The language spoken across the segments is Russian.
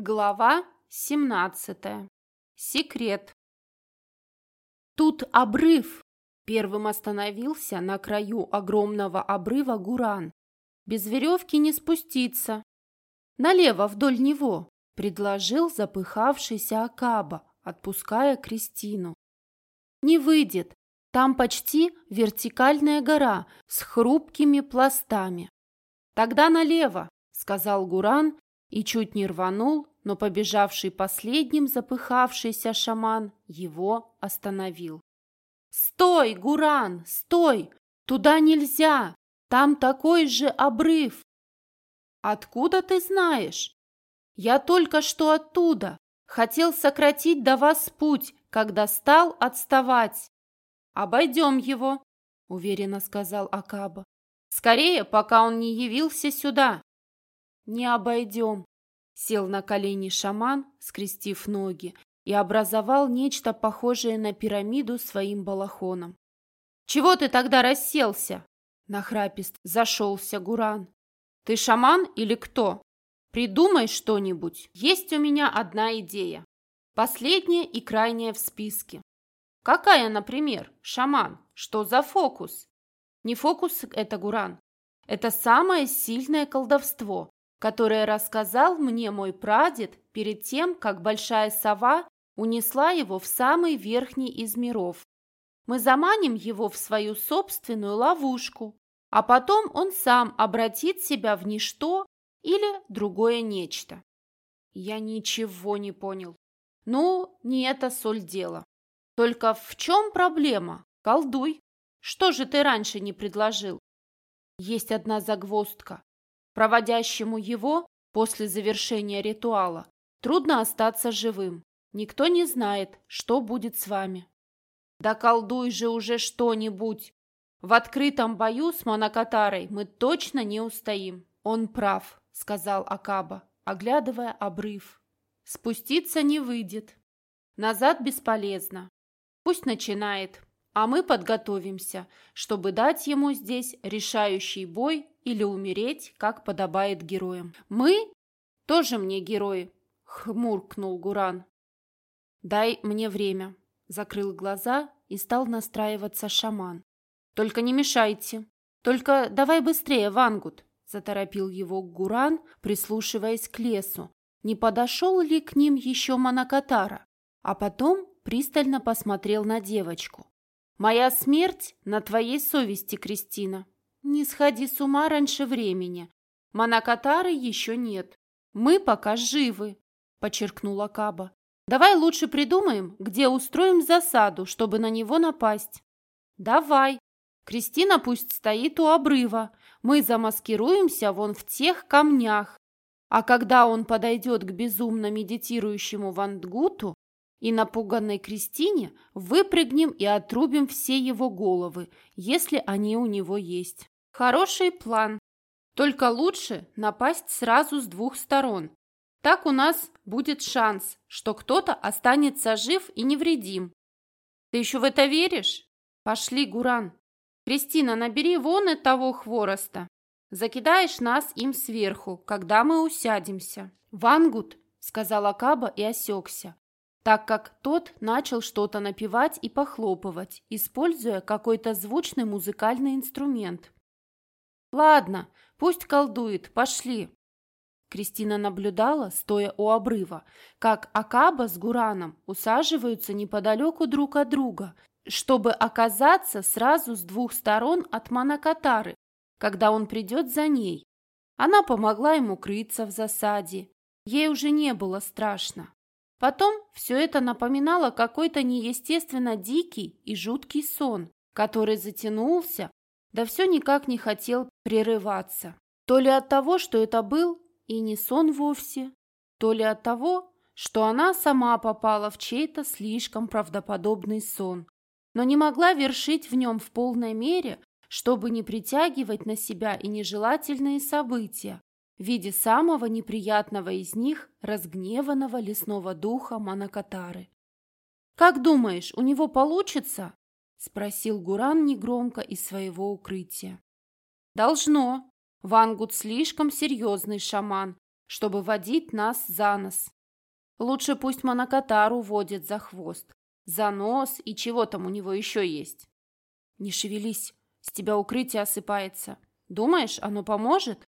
Глава 17. Секрет. Тут обрыв. Первым остановился на краю огромного обрыва Гуран. Без веревки не спуститься. Налево вдоль него, предложил запыхавшийся Акаба, отпуская Кристину. Не выйдет. Там почти вертикальная гора с хрупкими пластами. Тогда налево, сказал Гуран и чуть не рванул, но побежавший последним запыхавшийся шаман его остановил. «Стой, Гуран, стой! Туда нельзя! Там такой же обрыв!» «Откуда ты знаешь?» «Я только что оттуда. Хотел сократить до вас путь, когда стал отставать». «Обойдем его», — уверенно сказал Акаба. «Скорее, пока он не явился сюда». «Не обойдем», — сел на колени шаман, скрестив ноги, и образовал нечто похожее на пирамиду своим балахоном. «Чего ты тогда расселся?» — нахрапист зашелся Гуран. «Ты шаман или кто? Придумай что-нибудь. Есть у меня одна идея. Последняя и крайняя в списке. Какая, например, шаман? Что за фокус? Не фокус это, Гуран. Это самое сильное колдовство, которое рассказал мне мой прадед перед тем, как большая сова унесла его в самый верхний из миров. Мы заманим его в свою собственную ловушку, а потом он сам обратит себя в ничто или другое нечто. Я ничего не понял. Ну, не это соль дела. Только в чем проблема? Колдуй. Что же ты раньше не предложил? Есть одна загвоздка. Проводящему его после завершения ритуала трудно остаться живым. Никто не знает, что будет с вами. Да колдуй же уже что-нибудь. В открытом бою с Монокатарой мы точно не устоим. Он прав, сказал Акаба, оглядывая обрыв. Спуститься не выйдет. Назад бесполезно. Пусть начинает, а мы подготовимся, чтобы дать ему здесь решающий бой или умереть, как подобает героям. Мы тоже мне герои, хмуркнул Гуран. Дай мне время. Закрыл глаза и стал настраиваться шаман. Только не мешайте. Только давай быстрее, Вангут, заторопил его Гуран, прислушиваясь к лесу. Не подошел ли к ним еще Манакатара? А потом пристально посмотрел на девочку. «Моя смерть на твоей совести, Кристина. Не сходи с ума раньше времени. Манакатары еще нет. Мы пока живы, подчеркнула Каба. Давай лучше придумаем, где устроим засаду, чтобы на него напасть. Давай. Кристина пусть стоит у обрыва. Мы замаскируемся вон в тех камнях. А когда он подойдет к безумно медитирующему Вандгуту и напуганной Кристине, выпрыгнем и отрубим все его головы, если они у него есть. Хороший план. Только лучше напасть сразу с двух сторон. Так у нас будет шанс, что кто-то останется жив и невредим. Ты еще в это веришь? Пошли, Гуран. Кристина, набери вон и того хвороста. Закидаешь нас им сверху, когда мы усядемся. Вангут, сказал Акаба и осекся, так как тот начал что-то напевать и похлопывать, используя какой-то звучный музыкальный инструмент. «Ладно, пусть колдует, пошли!» Кристина наблюдала, стоя у обрыва, как Акаба с Гураном усаживаются неподалеку друг от друга, чтобы оказаться сразу с двух сторон от Манакатары, когда он придет за ней. Она помогла ему крыться в засаде. Ей уже не было страшно. Потом все это напоминало какой-то неестественно дикий и жуткий сон, который затянулся, да все никак не хотел прерываться. То ли от того, что это был и не сон вовсе, то ли от того, что она сама попала в чей-то слишком правдоподобный сон, но не могла вершить в нем в полной мере, чтобы не притягивать на себя и нежелательные события в виде самого неприятного из них разгневанного лесного духа Манакатары. «Как думаешь, у него получится?» — спросил Гуран негромко из своего укрытия. «Должно. Вангут слишком серьезный шаман, чтобы водить нас за нос. Лучше пусть Монокатару водит за хвост, за нос и чего там у него еще есть. Не шевелись, с тебя укрытие осыпается. Думаешь, оно поможет?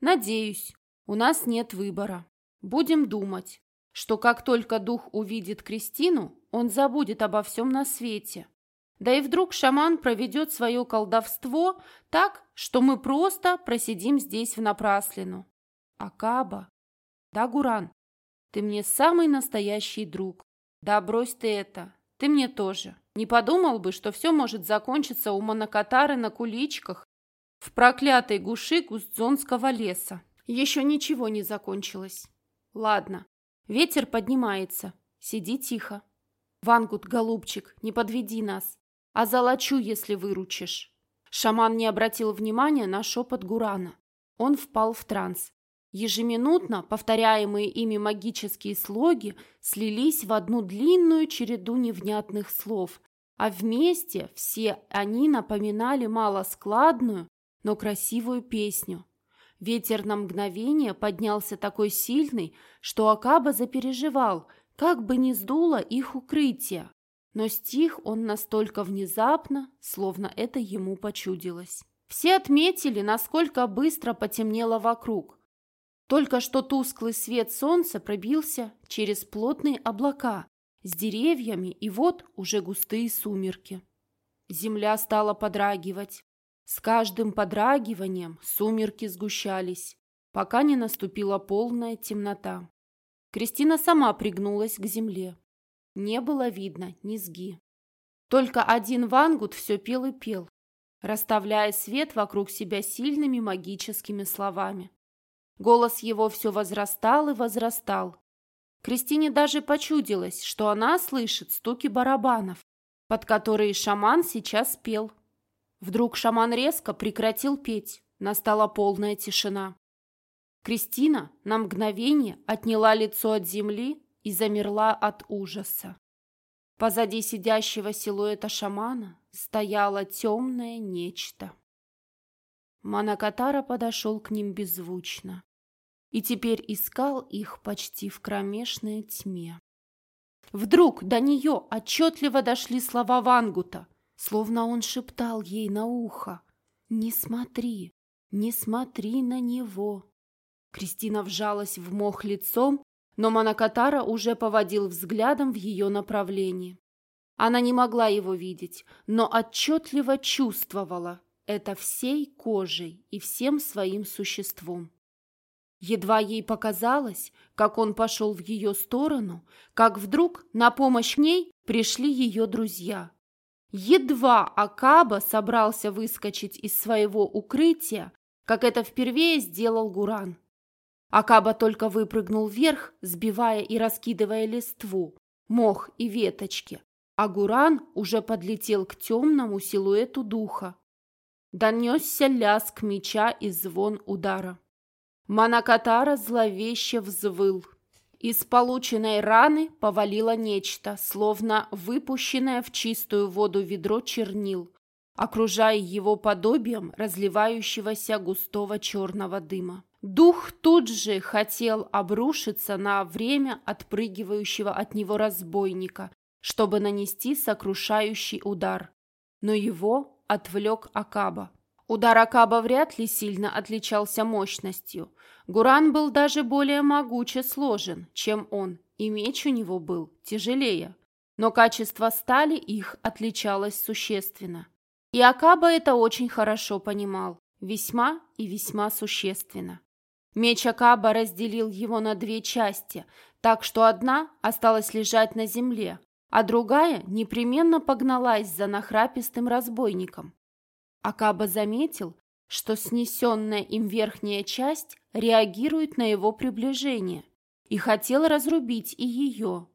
Надеюсь. У нас нет выбора. Будем думать, что как только дух увидит Кристину, он забудет обо всем на свете. Да и вдруг шаман проведет свое колдовство так, что мы просто просидим здесь в напраслину. Акаба. Да, Гуран, ты мне самый настоящий друг. Да брось ты это. Ты мне тоже. Не подумал бы, что все может закончиться у Монокатары на куличках в проклятой гуши Гуздзонского леса. Еще ничего не закончилось. Ладно, ветер поднимается. Сиди тихо. Вангут, голубчик, не подведи нас. А золочу, если выручишь. Шаман не обратил внимания на шепот Гурана. Он впал в транс. Ежеминутно повторяемые ими магические слоги слились в одну длинную череду невнятных слов, а вместе все они напоминали малоскладную, но красивую песню. Ветер на мгновение поднялся такой сильный, что Акаба запереживал, как бы ни сдуло их укрытие. Но стих он настолько внезапно, словно это ему почудилось. Все отметили, насколько быстро потемнело вокруг. Только что тусклый свет солнца пробился через плотные облака с деревьями, и вот уже густые сумерки. Земля стала подрагивать. С каждым подрагиванием сумерки сгущались, пока не наступила полная темнота. Кристина сама пригнулась к земле. Не было видно низги. Только один вангут все пел и пел, расставляя свет вокруг себя сильными магическими словами. Голос его все возрастал и возрастал. Кристине даже почудилось, что она слышит стуки барабанов, под которые шаман сейчас пел. Вдруг шаман резко прекратил петь, настала полная тишина. Кристина на мгновение отняла лицо от земли и замерла от ужаса. Позади сидящего силуэта шамана стояло темное нечто. Манакатара подошел к ним беззвучно и теперь искал их почти в кромешной тьме. Вдруг до нее отчетливо дошли слова Вангута, словно он шептал ей на ухо «Не смотри, не смотри на него». Кристина вжалась в мох лицом, но Манакатара уже поводил взглядом в ее направлении. Она не могла его видеть, но отчетливо чувствовала это всей кожей и всем своим существом. Едва ей показалось, как он пошел в ее сторону, как вдруг на помощь ней пришли ее друзья. Едва Акаба собрался выскочить из своего укрытия, как это впервые сделал Гуран. Акаба только выпрыгнул вверх, сбивая и раскидывая листву, мох и веточки, а Гуран уже подлетел к темному силуэту духа. Донесся лязг меча и звон удара. Манакатара зловеще взвыл. Из полученной раны повалило нечто, словно выпущенное в чистую воду ведро чернил, окружая его подобием разливающегося густого черного дыма. Дух тут же хотел обрушиться на время отпрыгивающего от него разбойника, чтобы нанести сокрушающий удар, но его отвлек Акаба. Удар Акаба вряд ли сильно отличался мощностью. Гуран был даже более могуче сложен, чем он, и меч у него был тяжелее. Но качество стали их отличалось существенно. И Акаба это очень хорошо понимал, весьма и весьма существенно. Меч Акаба разделил его на две части, так что одна осталась лежать на земле, а другая непременно погналась за нахрапистым разбойником. Акаба заметил, что снесенная им верхняя часть реагирует на его приближение и хотел разрубить и ее.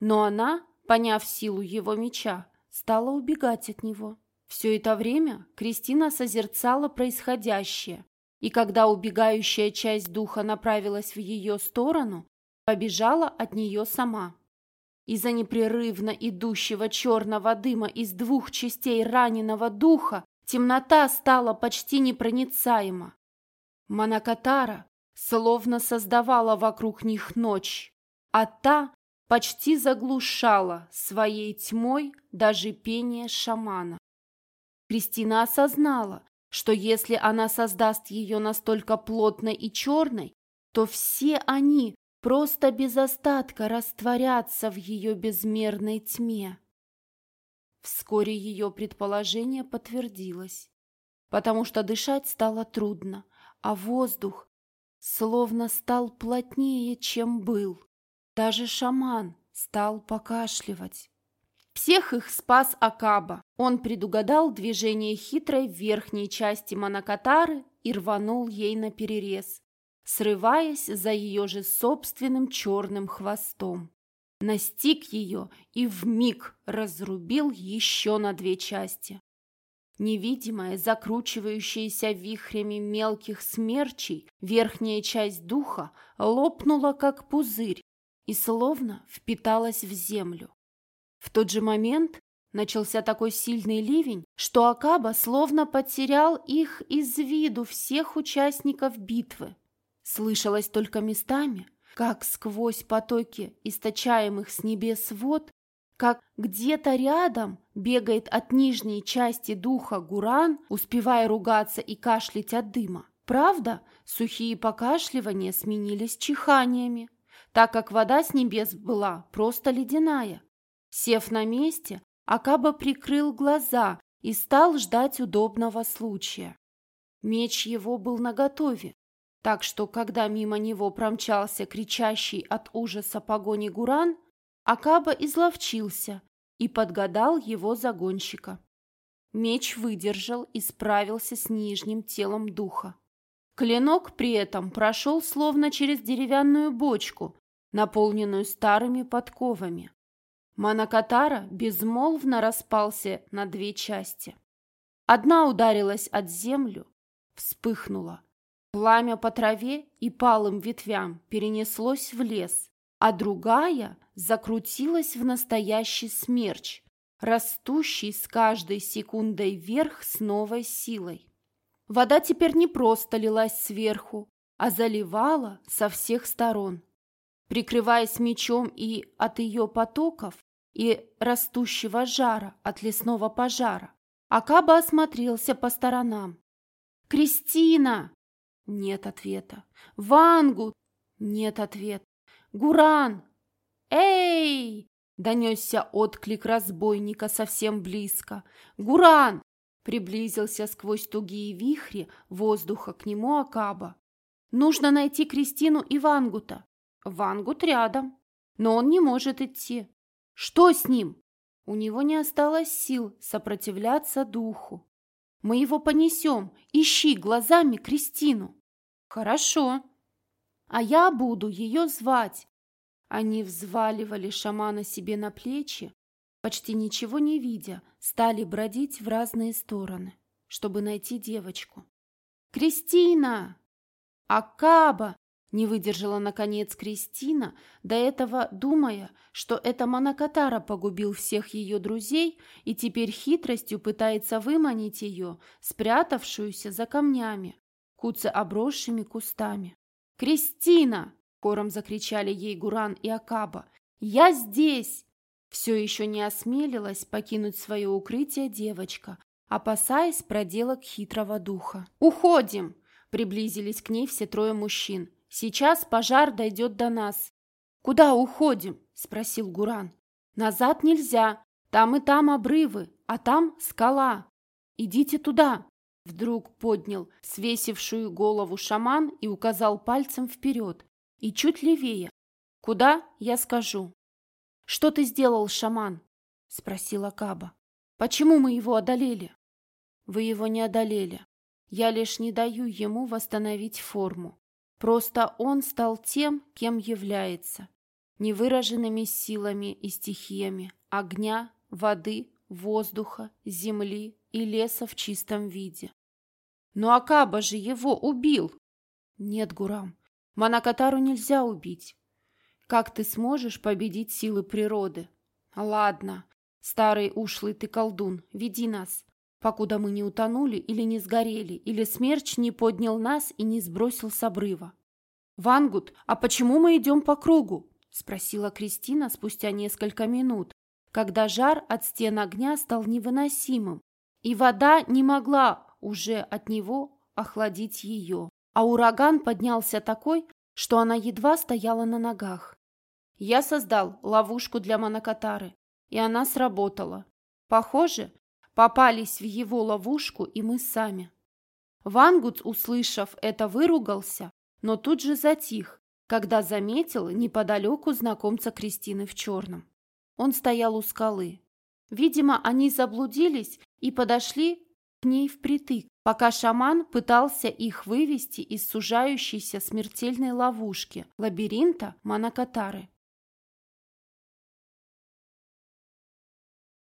Но она, поняв силу его меча, стала убегать от него. Все это время Кристина созерцала происходящее, и когда убегающая часть духа направилась в ее сторону, побежала от нее сама. Из-за непрерывно идущего черного дыма из двух частей раненого духа Темнота стала почти непроницаема. Манакатара, словно создавала вокруг них ночь, а та почти заглушала своей тьмой даже пение шамана. Кристина осознала, что если она создаст ее настолько плотной и черной, то все они просто без остатка растворятся в ее безмерной тьме. Вскоре ее предположение подтвердилось, потому что дышать стало трудно, а воздух словно стал плотнее, чем был. Даже шаман стал покашливать. Всех их спас Акаба. Он предугадал движение хитрой верхней части Манакатары и рванул ей на перерез, срываясь за ее же собственным черным хвостом. Настиг ее и вмиг разрубил еще на две части. Невидимая, закручивающаяся вихрями мелких смерчей, верхняя часть духа лопнула, как пузырь, и словно впиталась в землю. В тот же момент начался такой сильный ливень, что Акаба словно потерял их из виду всех участников битвы. Слышалось только местами, как сквозь потоки источаемых с небес вод как где-то рядом бегает от нижней части духа Гуран, успевая ругаться и кашлять от дыма. Правда, сухие покашливания сменились чиханиями, так как вода с небес была просто ледяная. Сев на месте, Акаба прикрыл глаза и стал ждать удобного случая. Меч его был наготове, так что, когда мимо него промчался кричащий от ужаса погони Гуран, Акаба изловчился и подгадал его загонщика. Меч выдержал и справился с нижним телом духа. Клинок при этом прошел словно через деревянную бочку, наполненную старыми подковами. Манакатара безмолвно распался на две части. Одна ударилась от землю, вспыхнула. Пламя по траве и палым ветвям перенеслось в лес, а другая закрутилась в настоящий смерч, растущий с каждой секундой вверх с новой силой. Вода теперь не просто лилась сверху, а заливала со всех сторон. Прикрываясь мечом и от ее потоков, и растущего жара от лесного пожара, Акаба осмотрелся по сторонам. «Кристина!» Нет ответа. «Вангу!» Нет ответа. «Гуран!» «Эй!» — донесся отклик разбойника совсем близко. «Гуран!» — приблизился сквозь тугие вихри воздуха к нему Акаба. «Нужно найти Кристину и Вангута. Вангут рядом, но он не может идти. Что с ним?» У него не осталось сил сопротивляться духу. «Мы его понесем. Ищи глазами Кристину». «Хорошо. А я буду ее звать. Они взваливали шамана себе на плечи, почти ничего не видя, стали бродить в разные стороны, чтобы найти девочку. «Кристина! Акаба!» Не выдержала, наконец, Кристина, до этого думая, что это Манакатара погубил всех ее друзей и теперь хитростью пытается выманить ее, спрятавшуюся за камнями, куца обросшими кустами. «Кристина!» Кором закричали ей Гуран и Акаба. «Я здесь!» Все еще не осмелилась покинуть свое укрытие девочка, опасаясь проделок хитрого духа. «Уходим!» Приблизились к ней все трое мужчин. «Сейчас пожар дойдет до нас». «Куда уходим?» – спросил Гуран. «Назад нельзя. Там и там обрывы, а там скала. Идите туда!» Вдруг поднял свесившую голову шаман и указал пальцем вперед и чуть левее. Куда, я скажу. Что ты сделал, шаман? Спросила Каба. Почему мы его одолели? Вы его не одолели. Я лишь не даю ему восстановить форму. Просто он стал тем, кем является. Невыраженными силами и стихиями огня, воды, воздуха, земли и леса в чистом виде. Но Акаба же его убил. Нет, Гурам, Манакатару нельзя убить. Как ты сможешь победить силы природы? Ладно, старый ушлый ты колдун, веди нас, покуда мы не утонули или не сгорели, или смерч не поднял нас и не сбросил с обрыва. «Вангут, а почему мы идем по кругу?» – спросила Кристина спустя несколько минут, когда жар от стен огня стал невыносимым, и вода не могла уже от него охладить ее. А ураган поднялся такой, что она едва стояла на ногах. Я создал ловушку для Монокатары, и она сработала. Похоже, попались в его ловушку и мы сами. Вангут, услышав это, выругался, но тут же затих, когда заметил неподалеку знакомца Кристины в черном. Он стоял у скалы. Видимо, они заблудились и подошли к ней впритык, пока шаман пытался их вывести из сужающейся смертельной ловушки лабиринта Манакатары.